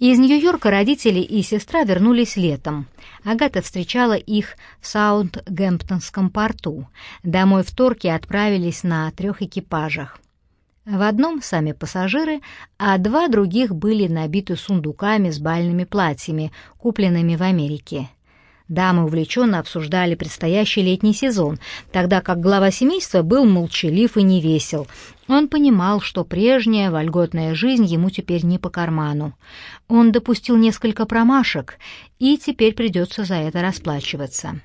Из Нью-Йорка родители и сестра вернулись летом. Агата встречала их в Саундгемптонском порту. Домой в Торке отправились на трех экипажах. В одном сами пассажиры, а два других были набиты сундуками с бальными платьями, купленными в Америке. Дамы увлеченно обсуждали предстоящий летний сезон, тогда как глава семейства был молчалив и невесел. Он понимал, что прежняя вольготная жизнь ему теперь не по карману. Он допустил несколько промашек, и теперь придется за это расплачиваться.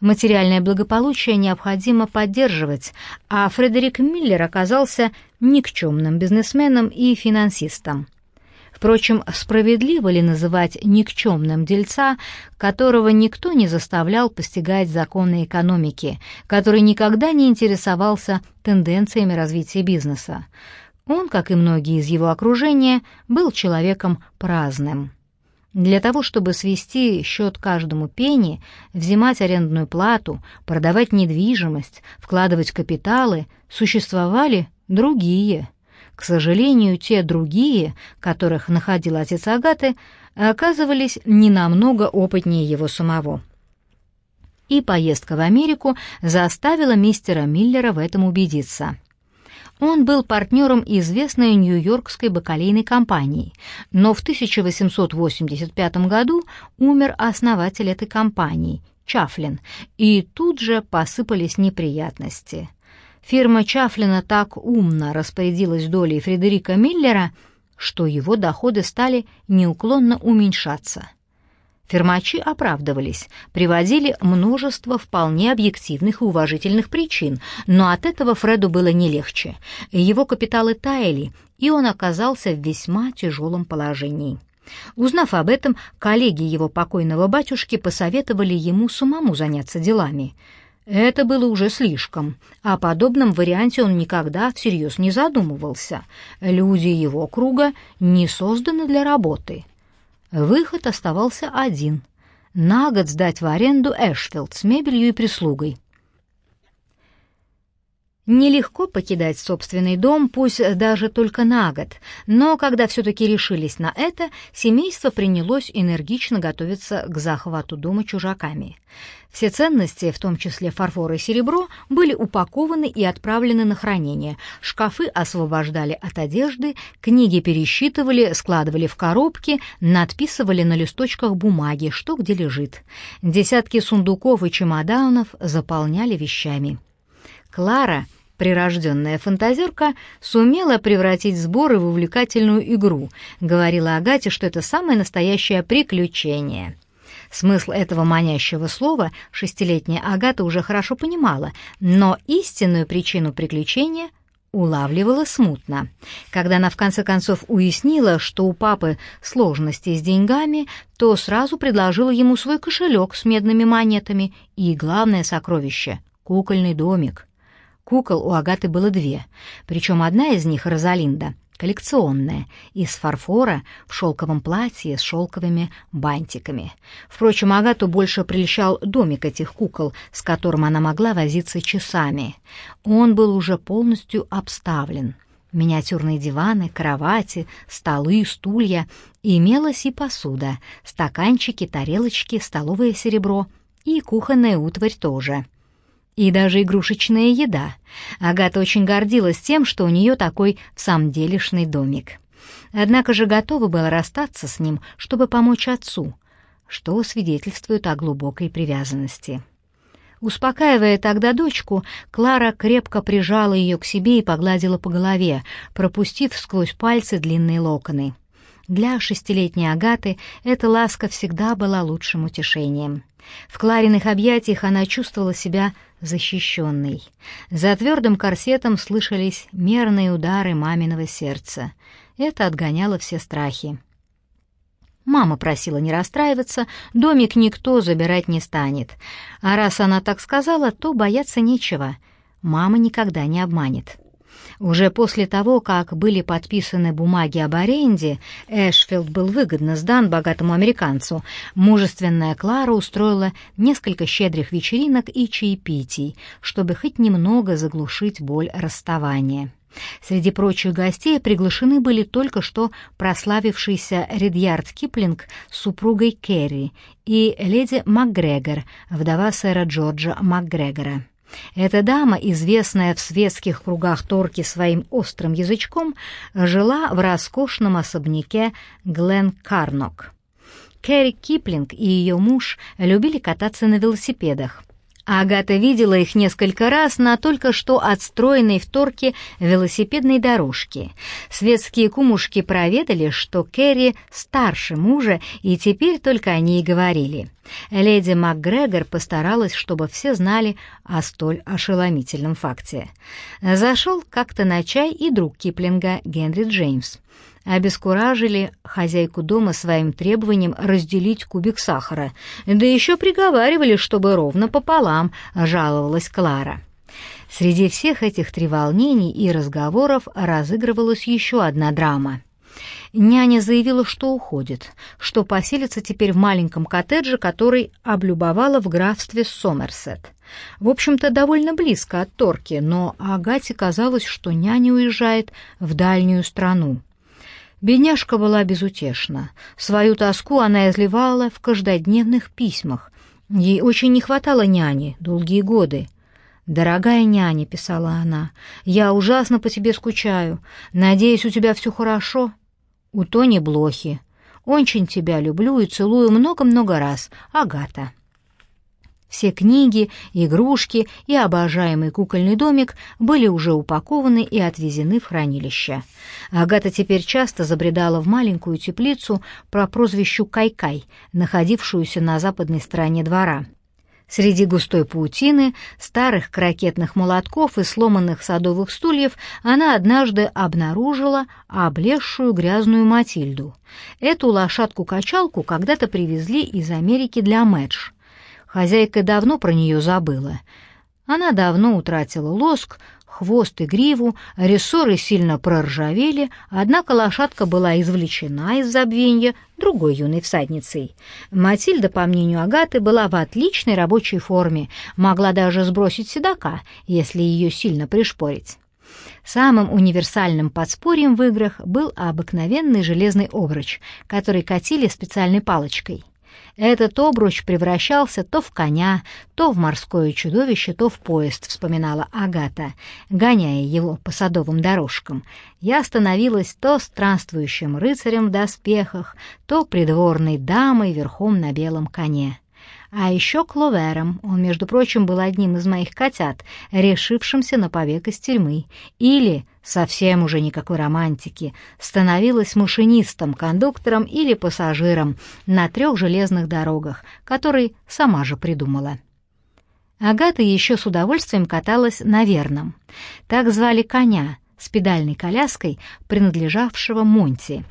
Материальное благополучие необходимо поддерживать, а Фредерик Миллер оказался никчемным бизнесменом и финансистом. Впрочем, справедливо ли называть никчемным дельца, которого никто не заставлял постигать законы экономики, который никогда не интересовался тенденциями развития бизнеса? Он, как и многие из его окружения, был человеком праздным. Для того, чтобы свести счет каждому пени, взимать арендную плату, продавать недвижимость, вкладывать капиталы, существовали другие – к сожалению, те другие, которых находил отец Агаты, оказывались не намного опытнее его самого. И поездка в Америку заставила мистера Миллера в этом убедиться. Он был партнером известной нью-йоркской бакалейной компании, но в 1885 году умер основатель этой компании, Чафлин, и тут же посыпались неприятности. Фирма Чафлина так умно распорядилась долей Фредерика Миллера, что его доходы стали неуклонно уменьшаться. Фирмачи оправдывались, приводили множество вполне объективных и уважительных причин, но от этого Фреду было не легче. Его капиталы таяли, и он оказался в весьма тяжелом положении. Узнав об этом, коллеги его покойного батюшки посоветовали ему самому заняться делами — это было уже слишком. О подобном варианте он никогда всерьез не задумывался. Люди его круга не созданы для работы. Выход оставался один — на год сдать в аренду Эшфилд с мебелью и прислугой. Нелегко покидать собственный дом, пусть даже только на год, но когда все-таки решились на это, семейство принялось энергично готовиться к захвату дома чужаками. Все ценности, в том числе фарфор и серебро, были упакованы и отправлены на хранение. Шкафы освобождали от одежды, книги пересчитывали, складывали в коробки, надписывали на листочках бумаги, что где лежит. Десятки сундуков и чемоданов заполняли вещами. Клара — Прирожденная фантазерка сумела превратить сборы в увлекательную игру, говорила Агате, что это самое настоящее приключение. Смысл этого манящего слова шестилетняя Агата уже хорошо понимала, но истинную причину приключения улавливала смутно. Когда она в конце концов уяснила, что у папы сложности с деньгами, то сразу предложила ему свой кошелек с медными монетами и главное сокровище — кукольный домик. Кукол у Агаты было две, причем одна из них, Розалинда, коллекционная, из фарфора в шелковом платье с шелковыми бантиками. Впрочем, Агату больше прельщал домик этих кукол, с которым она могла возиться часами. Он был уже полностью обставлен. Миниатюрные диваны, кровати, столы, стулья. Имелась и посуда, стаканчики, тарелочки, столовое серебро и кухонная утварь тоже — и даже игрушечная еда. Агата очень гордилась тем, что у нее такой самделишный домик. Однако же готова была расстаться с ним, чтобы помочь отцу, что свидетельствует о глубокой привязанности. Успокаивая тогда дочку, Клара крепко прижала ее к себе и погладила по голове, пропустив сквозь пальцы длинные локоны. Для шестилетней Агаты эта ласка всегда была лучшим утешением. В Клариных объятиях она чувствовала себя защищенной. За твердым корсетом слышались мерные удары маминого сердца. Это отгоняло все страхи. Мама просила не расстраиваться, домик никто забирать не станет. А раз она так сказала, то бояться нечего. Мама никогда не обманет. Уже после того, как были подписаны бумаги об аренде, Эшфилд был выгодно сдан богатому американцу, мужественная Клара устроила несколько щедрых вечеринок и чаепитий, чтобы хоть немного заглушить боль расставания. Среди прочих гостей приглашены были только что прославившийся Редьярд Киплинг с супругой Керри и леди МакГрегор, вдова сэра Джорджа МакГрегора. Эта дама, известная в светских кругах Торки своим острым язычком, жила в роскошном особняке Глен Карнок. Кэрри Киплинг и ее муж любили кататься на велосипедах. Агата видела их несколько раз на только что отстроенной в Торке велосипедной дорожке. Светские кумушки проведали, что Кэрри старше мужа, и теперь только о ней говорили. Леди МакГрегор постаралась, чтобы все знали о столь ошеломительном факте. Зашел как-то на чай и друг Киплинга Генри Джеймс обескуражили хозяйку дома своим требованием разделить кубик сахара, да еще приговаривали, чтобы ровно пополам, жаловалась Клара. Среди всех этих треволнений и разговоров разыгрывалась еще одна драма. Няня заявила, что уходит, что поселится теперь в маленьком коттедже, который облюбовала в графстве Сомерсет. В общем-то, довольно близко от Торки, но Агате казалось, что няня уезжает в дальнюю страну. Бедняжка была безутешна. Свою тоску она изливала в каждодневных письмах. Ей очень не хватало няни долгие годы. «Дорогая няня», — писала она, — «я ужасно по тебе скучаю. Надеюсь, у тебя все хорошо?» «У Тони Блохи. Очень тебя люблю и целую много-много раз. Агата». Все книги, игрушки и обожаемый кукольный домик были уже упакованы и отвезены в хранилище. Агата теперь часто забредала в маленькую теплицу про прозвищу Кайкай, находившуюся на западной стороне двора. Среди густой паутины, старых крокетных молотков и сломанных садовых стульев она однажды обнаружила облезшую грязную Матильду. Эту лошадку-качалку когда-то привезли из Америки для Мэдж — Хозяйка давно про нее забыла. Она давно утратила лоск, хвост и гриву, рессоры сильно проржавели, однако лошадка была извлечена из забвенья другой юной всадницей. Матильда, по мнению Агаты, была в отличной рабочей форме, могла даже сбросить седока, если ее сильно пришпорить. Самым универсальным подспорьем в играх был обыкновенный железный обруч, который катили специальной палочкой — этот обруч превращался то в коня, то в морское чудовище, то в поезд, вспоминала Агата, гоняя его по садовым дорожкам. Я становилась то странствующим рыцарем в доспехах, то придворной дамой верхом на белом коне. А еще Кловером, он, между прочим, был одним из моих котят, решившимся на побег из тюрьмы. Или, совсем уже никакой романтики, становилась машинистом, кондуктором или пассажиром на трех железных дорогах, которые сама же придумала. Агата еще с удовольствием каталась на верном. Так звали коня — с педальной коляской, принадлежавшего Монти.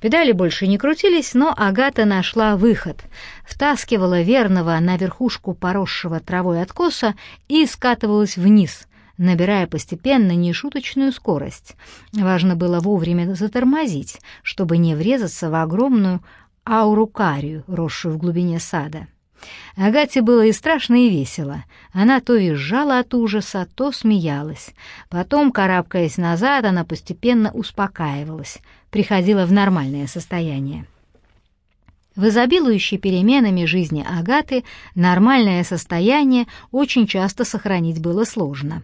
Педали больше не крутились, но Агата нашла выход, втаскивала верного на верхушку поросшего травой откоса и скатывалась вниз, набирая постепенно нешуточную скорость. Важно было вовремя затормозить, чтобы не врезаться в огромную аурукарию, росшую в глубине сада. Агате было и страшно, и весело. Она то визжала от ужаса, то смеялась. Потом, карабкаясь назад, она постепенно успокаивалась, приходила в нормальное состояние. В изобилующей переменами жизни Агаты нормальное состояние очень часто сохранить было сложно.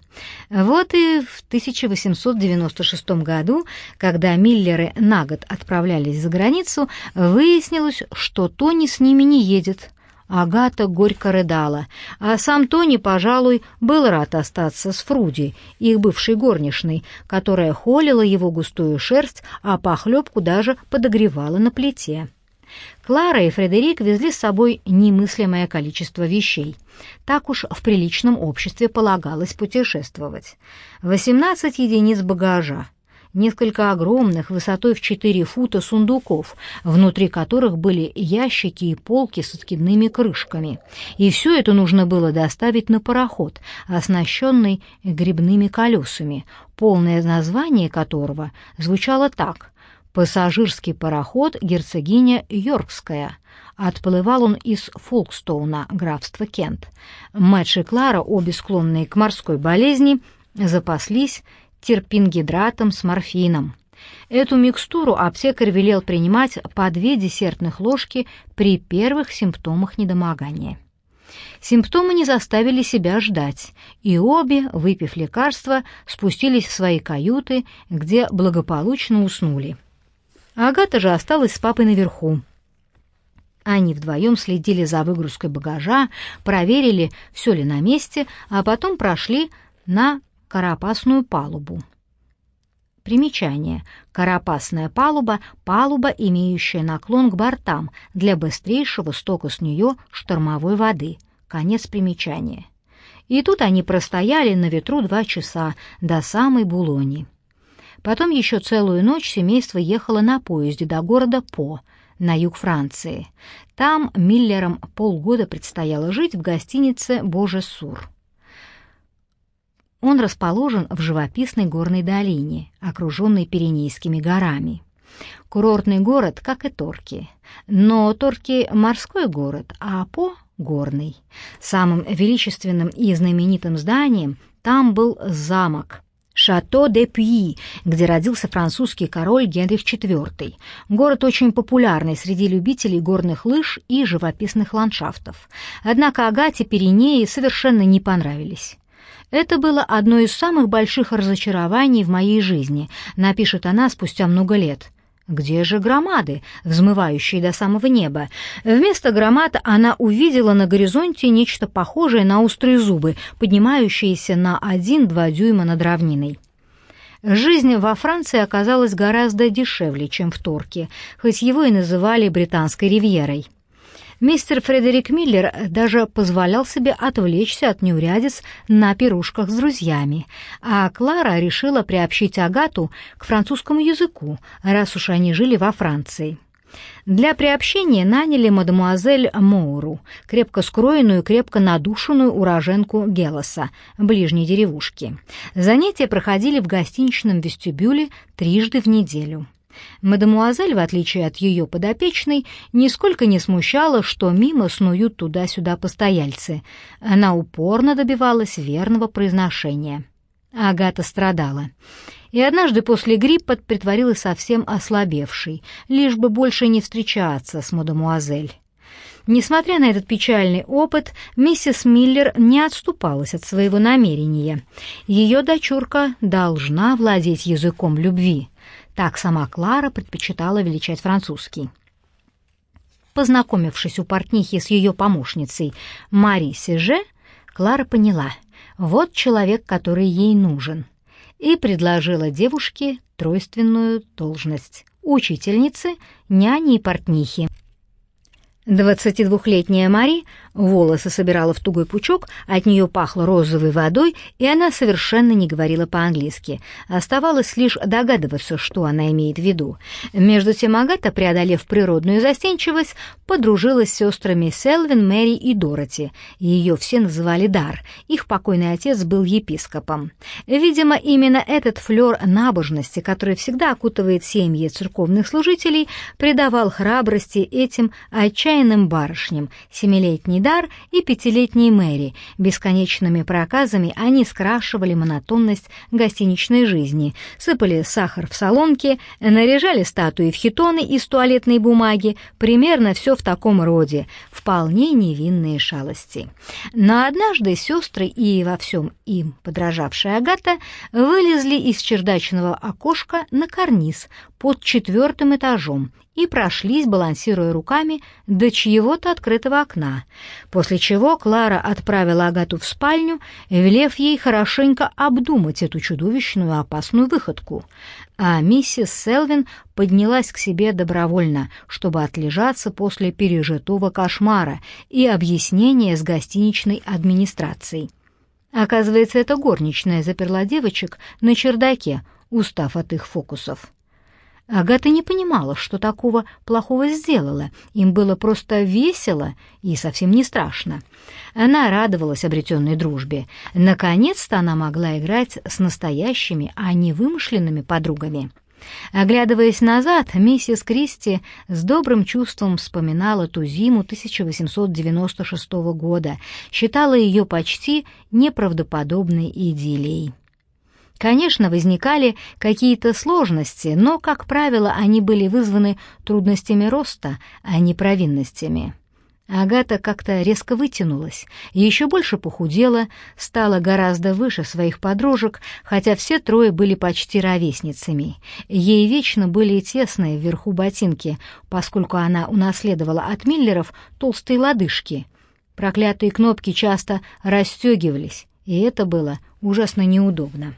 Вот и в 1896 году, когда Миллеры на год отправлялись за границу, выяснилось, что Тони с ними не едет, Агата горько рыдала, а сам Тони, пожалуй, был рад остаться с Фруди, их бывшей горничной, которая холила его густую шерсть, а похлебку даже подогревала на плите. Клара и Фредерик везли с собой немыслимое количество вещей. Так уж в приличном обществе полагалось путешествовать. 18 единиц багажа, несколько огромных, высотой в 4 фута сундуков, внутри которых были ящики и полки с откидными крышками. И все это нужно было доставить на пароход, оснащенный грибными колесами, полное название которого звучало так «Пассажирский пароход герцогиня Йоркская». Отплывал он из Фолкстоуна, графства Кент. Мэтч и Клара, обе склонные к морской болезни, запаслись терпингидратом с морфином. Эту микстуру аптекарь велел принимать по две десертных ложки при первых симптомах недомогания. Симптомы не заставили себя ждать, и обе, выпив лекарства, спустились в свои каюты, где благополучно уснули. Агата же осталась с папой наверху. Они вдвоем следили за выгрузкой багажа, проверили, все ли на месте, а потом прошли на карапасную палубу. Примечание. Карапасная палуба — палуба, имеющая наклон к бортам для быстрейшего стока с нее штормовой воды. Конец примечания. И тут они простояли на ветру два часа до самой Булони. Потом еще целую ночь семейство ехало на поезде до города По — на юг Франции. Там Миллерам полгода предстояло жить в гостинице «Боже-Сур». Он расположен в живописной горной долине, окруженной Пиренейскими горами. Курортный город, как и Торки. Но Торки — морской город, а По — горный. Самым величественным и знаменитым зданием там был замок — Шато де Пьи, где родился французский король Генрих IV. Город очень популярный среди любителей горных лыж и живописных ландшафтов. Однако Агате Пиренеи совершенно не понравились. «Это было одно из самых больших разочарований в моей жизни», напишет она спустя много лет. Где же громады, взмывающие до самого неба? Вместо громад она увидела на горизонте нечто похожее на острые зубы, поднимающиеся на один-два дюйма над равниной. Жизнь во Франции оказалась гораздо дешевле, чем в Торке, хоть его и называли британской ривьерой. Мистер Фредерик Миллер даже позволял себе отвлечься от неурядиц на пирушках с друзьями, а Клара решила приобщить Агату к французскому языку, раз уж они жили во Франции. Для приобщения наняли мадемуазель Моуру, крепко скроенную, крепко надушенную уроженку Гелоса, ближней деревушки. Занятия проходили в гостиничном вестибюле трижды в неделю. Мадемуазель, в отличие от ее подопечной, нисколько не смущала, что мимо снуют туда-сюда постояльцы. Она упорно добивалась верного произношения. Агата страдала. И однажды после гриппа притворилась совсем ослабевшей, лишь бы больше не встречаться с мадемуазель. Несмотря на этот печальный опыт, миссис Миллер не отступалась от своего намерения. Ее дочурка должна владеть языком любви. Так сама Клара предпочитала величать французский. Познакомившись у портнихи с ее помощницей Мари Сеже, Клара поняла — вот человек, который ей нужен, и предложила девушке тройственную должность — учительницы, няни и портнихи. 22-летняя Мари волосы собирала в тугой пучок, от нее пахло розовой водой, и она совершенно не говорила по-английски. Оставалось лишь догадываться, что она имеет в виду. Между тем Агата, преодолев природную застенчивость, подружилась с сестрами Селвин, Мэри и Дороти. Ее все называли Дар. Их покойный отец был епископом. Видимо, именно этот флер набожности, который всегда окутывает семьи церковных служителей, придавал храбрости этим отчаянным барышням, семилетний Дар и пятилетней Мэри. Бесконечными проказами они скрашивали монотонность гостиничной жизни, сыпали сахар в солонки, наряжали статуи в хитоны из туалетной бумаги, примерно все в таком роде, вполне невинные шалости. Но однажды сестры и во всем им подражавшая Агата вылезли из чердачного окошка на карниз под четвертым этажом и прошлись, балансируя руками, до чьего-то открытого окна, после чего Клара отправила Агату в спальню, велев ей хорошенько обдумать эту чудовищную опасную выходку, а миссис Селвин поднялась к себе добровольно, чтобы отлежаться после пережитого кошмара и объяснения с гостиничной администрацией. Оказывается, эта горничная заперла девочек на чердаке, устав от их фокусов. Агата не понимала, что такого плохого сделала. Им было просто весело и совсем не страшно. Она радовалась обретенной дружбе. Наконец-то она могла играть с настоящими, а не вымышленными подругами. Оглядываясь назад, миссис Кристи с добрым чувством вспоминала ту зиму 1896 года, считала ее почти неправдоподобной идиллией. Конечно, возникали какие-то сложности, но, как правило, они были вызваны трудностями роста, а не провинностями. Агата как-то резко вытянулась, еще больше похудела, стала гораздо выше своих подружек, хотя все трое были почти ровесницами. Ей вечно были тесные вверху ботинки, поскольку она унаследовала от Миллеров толстые лодыжки. Проклятые кнопки часто расстегивались, и это было ужасно неудобно.